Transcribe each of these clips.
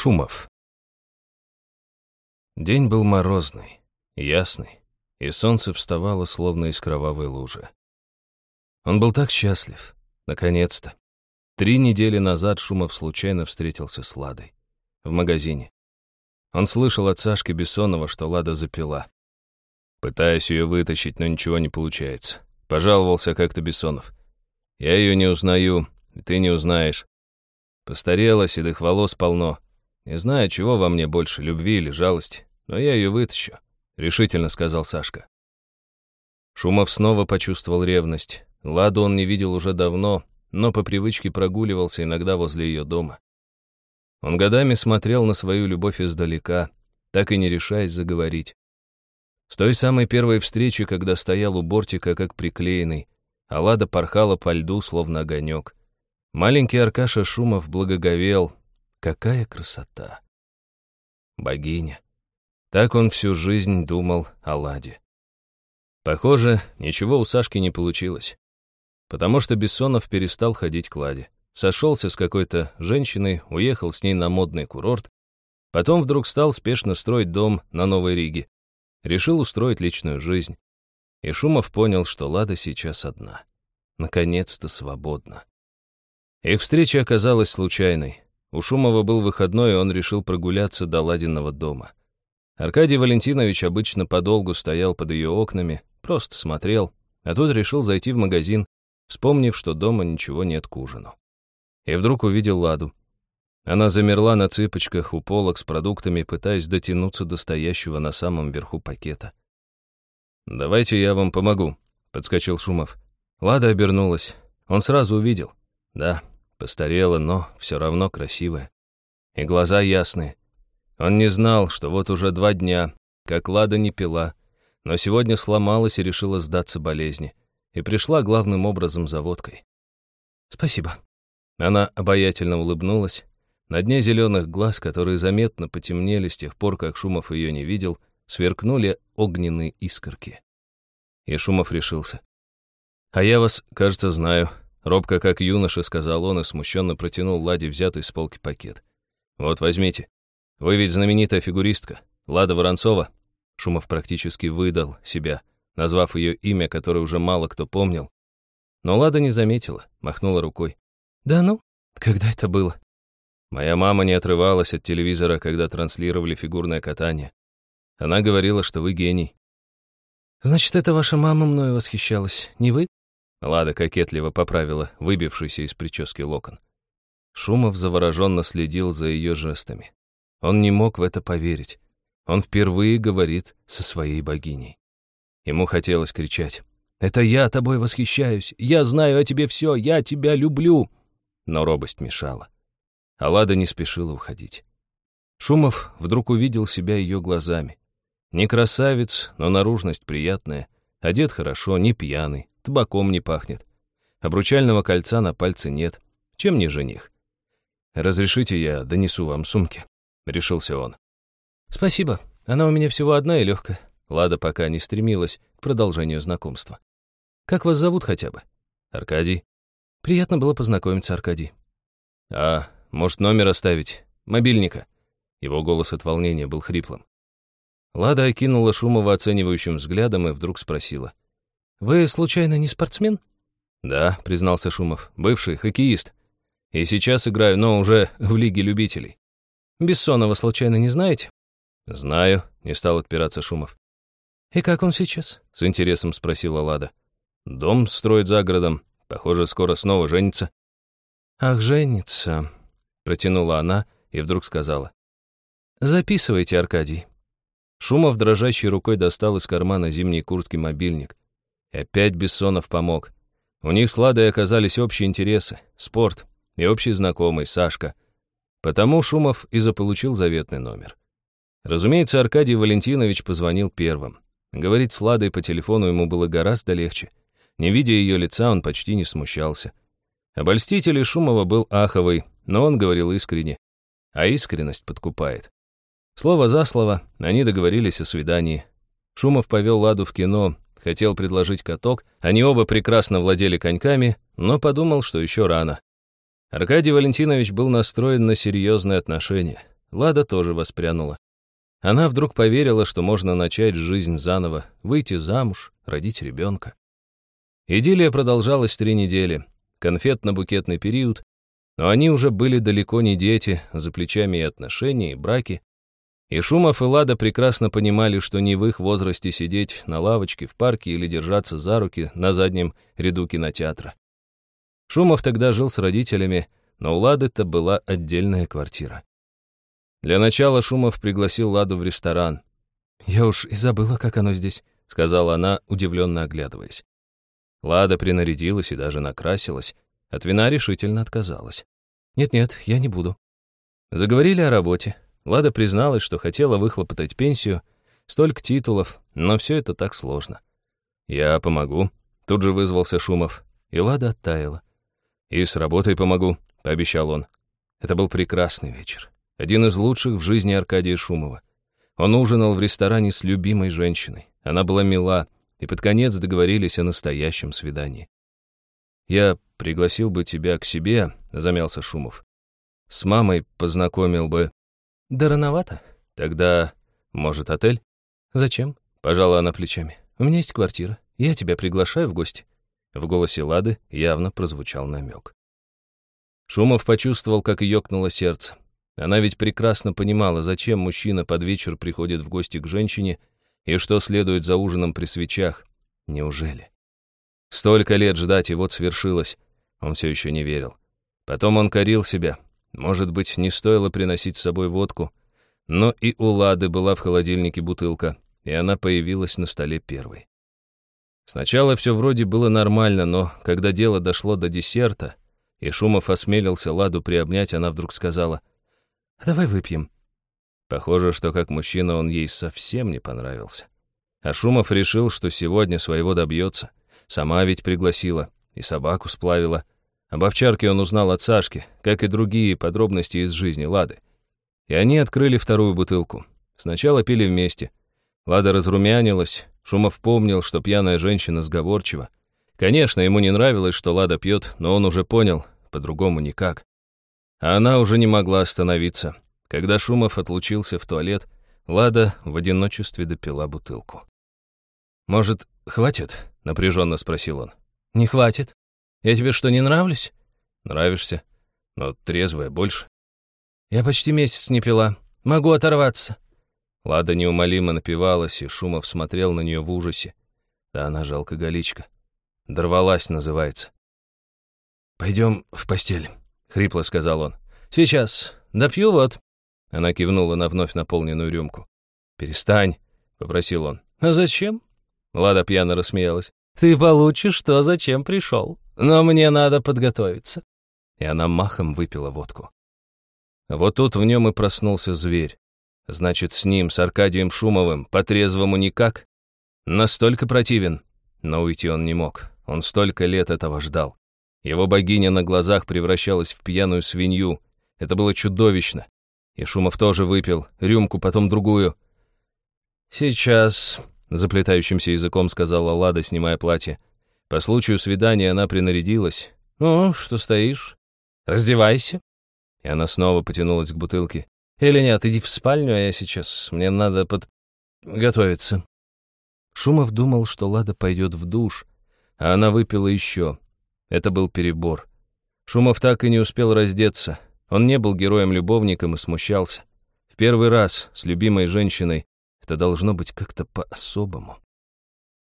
Шумов. День был морозный, ясный, и солнце вставало словно из кровавой лужи. Он был так счастлив. Наконец-то. Три недели назад Шумов случайно встретился с Ладой. В магазине. Он слышал от Сашки Бессонова, что Лада запила. Пытаюсь ее вытащить, но ничего не получается. Пожаловался как-то Бессонов. Я ее не узнаю, ты не узнаешь. Постарела, седых волос полно. Не знаю, чего во мне больше, любви или жалости, но я ее вытащу, решительно сказал Сашка. Шумов снова почувствовал ревность. Ладу он не видел уже давно, но по привычке прогуливался иногда возле ее дома. Он годами смотрел на свою любовь издалека, так и не решаясь заговорить. С той самой первой встречи, когда стоял у бортика как приклеенный, а Лада порхала по льду, словно огонек. Маленький Аркаша Шумов благоговел. Какая красота! Богиня. Так он всю жизнь думал о Ладе. Похоже, ничего у Сашки не получилось. Потому что Бессонов перестал ходить к Ладе. Сошелся с какой-то женщиной, уехал с ней на модный курорт. Потом вдруг стал спешно строить дом на Новой Риге. Решил устроить личную жизнь. И Шумов понял, что Лада сейчас одна. Наконец-то свободна. Их встреча оказалась случайной. У Шумова был выходной, и он решил прогуляться до Ладиного дома. Аркадий Валентинович обычно подолгу стоял под ее окнами, просто смотрел, а тут решил зайти в магазин, вспомнив, что дома ничего нет к ужину. И вдруг увидел Ладу. Она замерла на цыпочках у полок с продуктами, пытаясь дотянуться до стоящего на самом верху пакета. «Давайте я вам помогу», — подскочил Шумов. Лада обернулась. Он сразу увидел. Да, постарела, но все равно красивая. И глаза ясные. Он не знал, что вот уже два дня, как Лада не пила, но сегодня сломалась и решила сдаться болезни. И пришла главным образом за водкой. «Спасибо». Она обаятельно улыбнулась, на дне зеленых глаз, которые заметно потемнели с тех пор, как Шумов ее не видел, сверкнули огненные искорки. И Шумов решился. «А я вас, кажется, знаю», — робко как юноша сказал он и смущенно протянул Ладе взятый с полки пакет. «Вот, возьмите. Вы ведь знаменитая фигуристка, Лада Воронцова». Шумов практически выдал себя, назвав ее имя, которое уже мало кто помнил. Но Лада не заметила, махнула рукой. «Да ну, когда это было?» Моя мама не отрывалась от телевизора, когда транслировали фигурное катание. Она говорила, что вы гений. «Значит, это ваша мама мною восхищалась, не вы?» Лада кокетливо поправила выбившийся из прически локон. Шумов завороженно следил за ее жестами. Он не мог в это поверить. Он впервые говорит со своей богиней. Ему хотелось кричать. «Это я тобой восхищаюсь! Я знаю о тебе все! Я тебя люблю!» Но робость мешала. Алада не спешила уходить. Шумов вдруг увидел себя ее глазами. Не красавец, но наружность приятная, одет хорошо, не пьяный, табаком не пахнет. Обручального кольца на пальце нет. Чем не жених? «Разрешите, я донесу вам сумки», — решился он. «Спасибо. Она у меня всего одна и легкая». Лада пока не стремилась к продолжению знакомства. «Как вас зовут хотя бы?» «Аркадий». «Приятно было познакомиться, Аркадий». «А может, номер оставить? Мобильника?» Его голос от волнения был хриплым. Лада окинула Шумова оценивающим взглядом и вдруг спросила. «Вы, случайно, не спортсмен?» «Да», — признался Шумов, — «бывший хоккеист. И сейчас играю, но уже в Лиге любителей». «Бессонова, случайно, не знаете?» «Знаю», — не стал отпираться Шумов. «И как он сейчас?» — с интересом спросила Лада. «Дом строит за городом. Похоже, скоро снова женится». «Ах, женится», Протянула она и вдруг сказала. «Записывайте, Аркадий». Шумов дрожащей рукой достал из кармана зимней куртки мобильник. И опять Бессонов помог. У них с Ладой оказались общие интересы, спорт и общий знакомый, Сашка. Потому Шумов и заполучил заветный номер. Разумеется, Аркадий Валентинович позвонил первым. Говорить с Ладой по телефону ему было гораздо легче. Не видя ее лица, он почти не смущался. Обольститель Шумова был аховый, но он говорил искренне, а искренность подкупает. Слово за слово, они договорились о свидании. Шумов повел Ладу в кино, хотел предложить каток, они оба прекрасно владели коньками, но подумал, что еще рано. Аркадий Валентинович был настроен на серьезные отношения. Лада тоже воспрянула. Она вдруг поверила, что можно начать жизнь заново, выйти замуж, родить ребенка. Идиллия продолжалась три недели, конфетно-букетный период, но они уже были далеко не дети, за плечами и отношения, и браки. И Шумов и Лада прекрасно понимали, что не в их возрасте сидеть на лавочке в парке или держаться за руки на заднем ряду кинотеатра. Шумов тогда жил с родителями, но у Лады-то была отдельная квартира. Для начала Шумов пригласил Ладу в ресторан. «Я уж и забыла, как оно здесь», — сказала она, удивленно оглядываясь. Лада принарядилась и даже накрасилась. От вина решительно отказалась. «Нет-нет, я не буду». Заговорили о работе. Лада призналась, что хотела выхлопотать пенсию, столько титулов, но все это так сложно. «Я помогу», — тут же вызвался Шумов, и Лада оттаяла. «И с работой помогу», — пообещал он. Это был прекрасный вечер. Один из лучших в жизни Аркадия Шумова. Он ужинал в ресторане с любимой женщиной. Она была мила, и под конец договорились о настоящем свидании. «Я пригласил бы тебя к себе», — замялся Шумов. «С мамой познакомил бы...» «Да рановато. Тогда, может, отель?» «Зачем?» — пожала она плечами. «У меня есть квартира. Я тебя приглашаю в гости». В голосе Лады явно прозвучал намек. Шумов почувствовал, как ёкнуло сердце. Она ведь прекрасно понимала, зачем мужчина под вечер приходит в гости к женщине и что следует за ужином при свечах. Неужели? Столько лет ждать, и вот свершилось. Он все еще не верил. Потом он корил себя. Может быть, не стоило приносить с собой водку. Но и у Лады была в холодильнике бутылка, и она появилась на столе первой. Сначала все вроде было нормально, но когда дело дошло до десерта, и Шумов осмелился Ладу приобнять, она вдруг сказала — Давай выпьем». Похоже, что как мужчина он ей совсем не понравился. А Шумов решил, что сегодня своего добьется. Сама ведь пригласила и собаку сплавила. Об овчарке он узнал от Сашки, как и другие подробности из жизни Лады. И они открыли вторую бутылку. Сначала пили вместе. Лада разрумянилась, Шумов помнил, что пьяная женщина сговорчива. Конечно, ему не нравилось, что Лада пьет, но он уже понял, по-другому никак. А она уже не могла остановиться. Когда Шумов отлучился в туалет, Лада в одиночестве допила бутылку. «Может, хватит?» — напряженно спросил он. «Не хватит. Я тебе что, не нравлюсь?» «Нравишься, но трезвая больше». «Я почти месяц не пила. Могу оторваться». Лада неумолимо напивалась, и Шумов смотрел на нее в ужасе. Да она же алкоголичка. Дорвалась, называется. «Пойдем в постель», — хрипло сказал он. «Сейчас. Допью вот». Она кивнула на вновь наполненную рюмку. «Перестань», — попросил он. «А зачем?» Лада пьяно рассмеялась. «Ты получишь то, зачем пришел. Но мне надо подготовиться». И она махом выпила водку. Вот тут в нем и проснулся зверь. Значит, с ним, с Аркадием Шумовым, по-трезвому никак? Настолько противен. Но уйти он не мог. Он столько лет этого ждал. Его богиня на глазах превращалась в пьяную свинью. Это было чудовищно. И Шумов тоже выпил, рюмку, потом другую. «Сейчас», — заплетающимся языком сказала Лада, снимая платье. По случаю свидания она принарядилась. «Ну, что стоишь? Раздевайся». И она снова потянулась к бутылке. «Или нет, иди в спальню, а я сейчас. Мне надо под... готовиться». Шумов думал, что Лада пойдет в душ, а она выпила еще. Это был перебор. Шумов так и не успел раздеться. Он не был героем-любовником и смущался. В первый раз с любимой женщиной это должно быть как-то по-особому.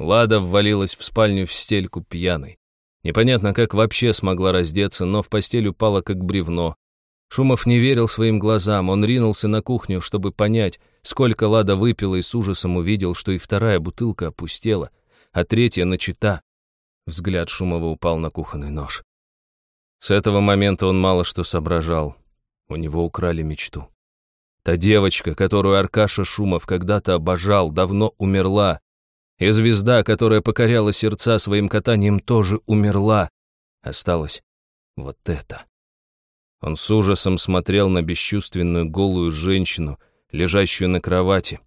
Лада ввалилась в спальню в стельку пьяной. Непонятно, как вообще смогла раздеться, но в постель упала как бревно. Шумов не верил своим глазам, он ринулся на кухню, чтобы понять, сколько Лада выпила и с ужасом увидел, что и вторая бутылка опустела, а третья начата. Взгляд Шумова упал на кухонный нож. С этого момента он мало что соображал. У него украли мечту. Та девочка, которую Аркаша Шумов когда-то обожал, давно умерла. И звезда, которая покоряла сердца своим катанием, тоже умерла. Осталось вот это. Он с ужасом смотрел на бесчувственную голую женщину, лежащую на кровати.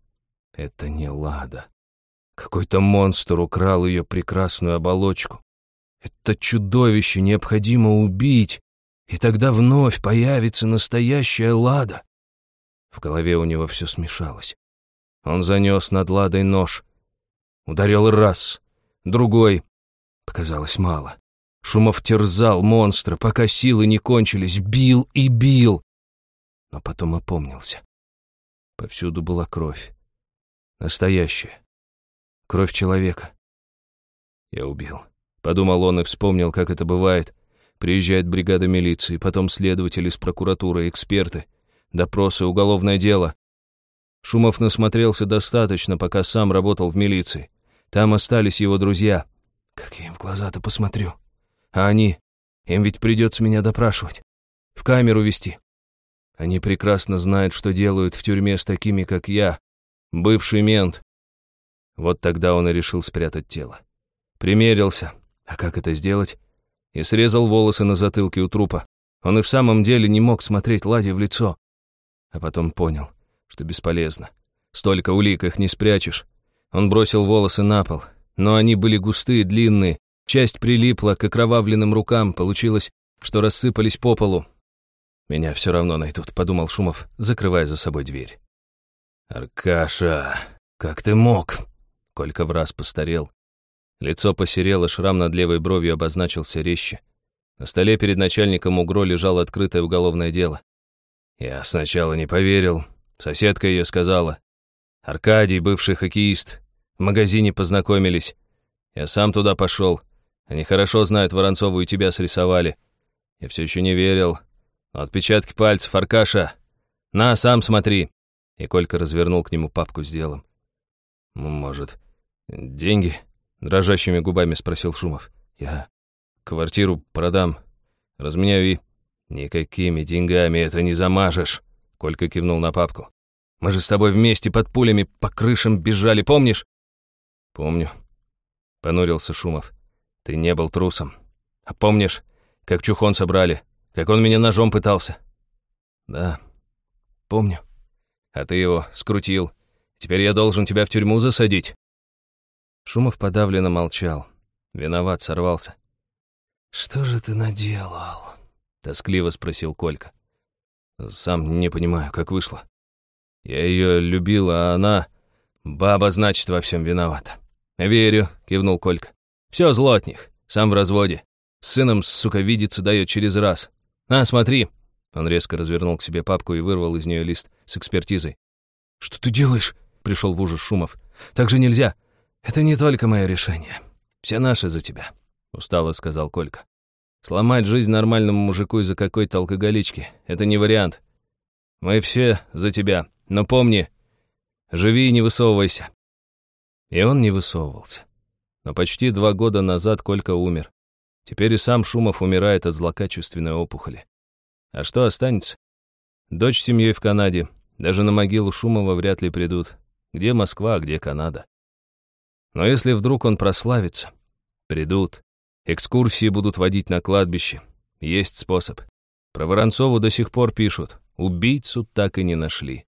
Это не Лада. Какой-то монстр украл ее прекрасную оболочку. Это чудовище необходимо убить, и тогда вновь появится настоящая Лада. В голове у него все смешалось. Он занес над ладой нож. Ударил раз, другой. Показалось мало. Шумов терзал монстра, пока силы не кончились, бил и бил. Но потом опомнился. Повсюду была кровь. Настоящая. Кровь человека. Я убил. Подумал он и вспомнил, как это бывает. Приезжает бригада милиции, потом следователи из прокуратуры, эксперты, допросы, уголовное дело. Шумов насмотрелся достаточно, пока сам работал в милиции. Там остались его друзья. Как я им в глаза-то посмотрю? А они? Им ведь придется меня допрашивать. В камеру вести. Они прекрасно знают, что делают в тюрьме с такими, как я. Бывший мент. Вот тогда он и решил спрятать тело. Примерился. А как это сделать? И срезал волосы на затылке у трупа. Он и в самом деле не мог смотреть Ладе в лицо. А потом понял, что бесполезно. Столько улик их не спрячешь. Он бросил волосы на пол, но они были густые, длинные. Часть прилипла к окровавленным рукам, получилось, что рассыпались по полу. «Меня все равно найдут», — подумал Шумов, закрывая за собой дверь. «Аркаша, как ты мог?» Колька в раз постарел. Лицо посерело, шрам над левой бровью обозначился резче. На столе перед начальником УГРО лежало открытое уголовное дело. Я сначала не поверил. Соседка ее сказала. Аркадий, бывший хоккеист. В магазине познакомились. Я сам туда пошел. Они хорошо знают Воронцову и тебя срисовали. Я все еще не верил. Но отпечатки пальцев, Аркаша. На, сам смотри. И Колька развернул к нему папку с делом. «Может, деньги?» — дрожащими губами спросил Шумов. «Я квартиру продам, разменяю и...» «Никакими деньгами это не замажешь», — Колька кивнул на папку. «Мы же с тобой вместе под пулями по крышам бежали, помнишь?» «Помню», — понурился Шумов. «Ты не был трусом. А помнишь, как чухон собрали, как он меня ножом пытался?» «Да, помню. А ты его скрутил. Теперь я должен тебя в тюрьму засадить». Шумов подавленно молчал. Виноват, сорвался. «Что же ты наделал?» — тоскливо спросил Колька. «Сам не понимаю, как вышло. Я ее любил, а она... Баба, значит, во всем виновата». «Верю», — кивнул Колька. «Все зло от них. Сам в разводе. С сыном, сука, видеться дает через раз. На, смотри». Он резко развернул к себе папку и вырвал из нее лист с экспертизой. «Что ты делаешь?» — пришел в ужас Шумов. «Так же нельзя. Это не только мое решение. Все наши за тебя», — устало сказал Колька. «Сломать жизнь нормальному мужику из-за какой-то алкоголички — это не вариант. Мы все за тебя, но помни, живи и не высовывайся». И он не высовывался. Но почти два года назад Колька умер. Теперь и сам Шумов умирает от злокачественной опухоли. А что останется? Дочь с семьей в Канаде. Даже на могилу Шумова вряд ли придут. Где Москва, а где Канада? Но если вдруг он прославится, придут. Экскурсии будут водить на кладбище. Есть способ. Про Воронцову до сих пор пишут. Убийцу так и не нашли.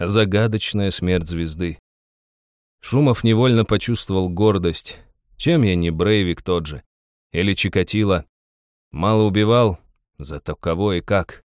Загадочная смерть звезды. Шумов невольно почувствовал гордость. Чем я не Брейвик тот же? Или Чикатило? Мало убивал, зато кого и как.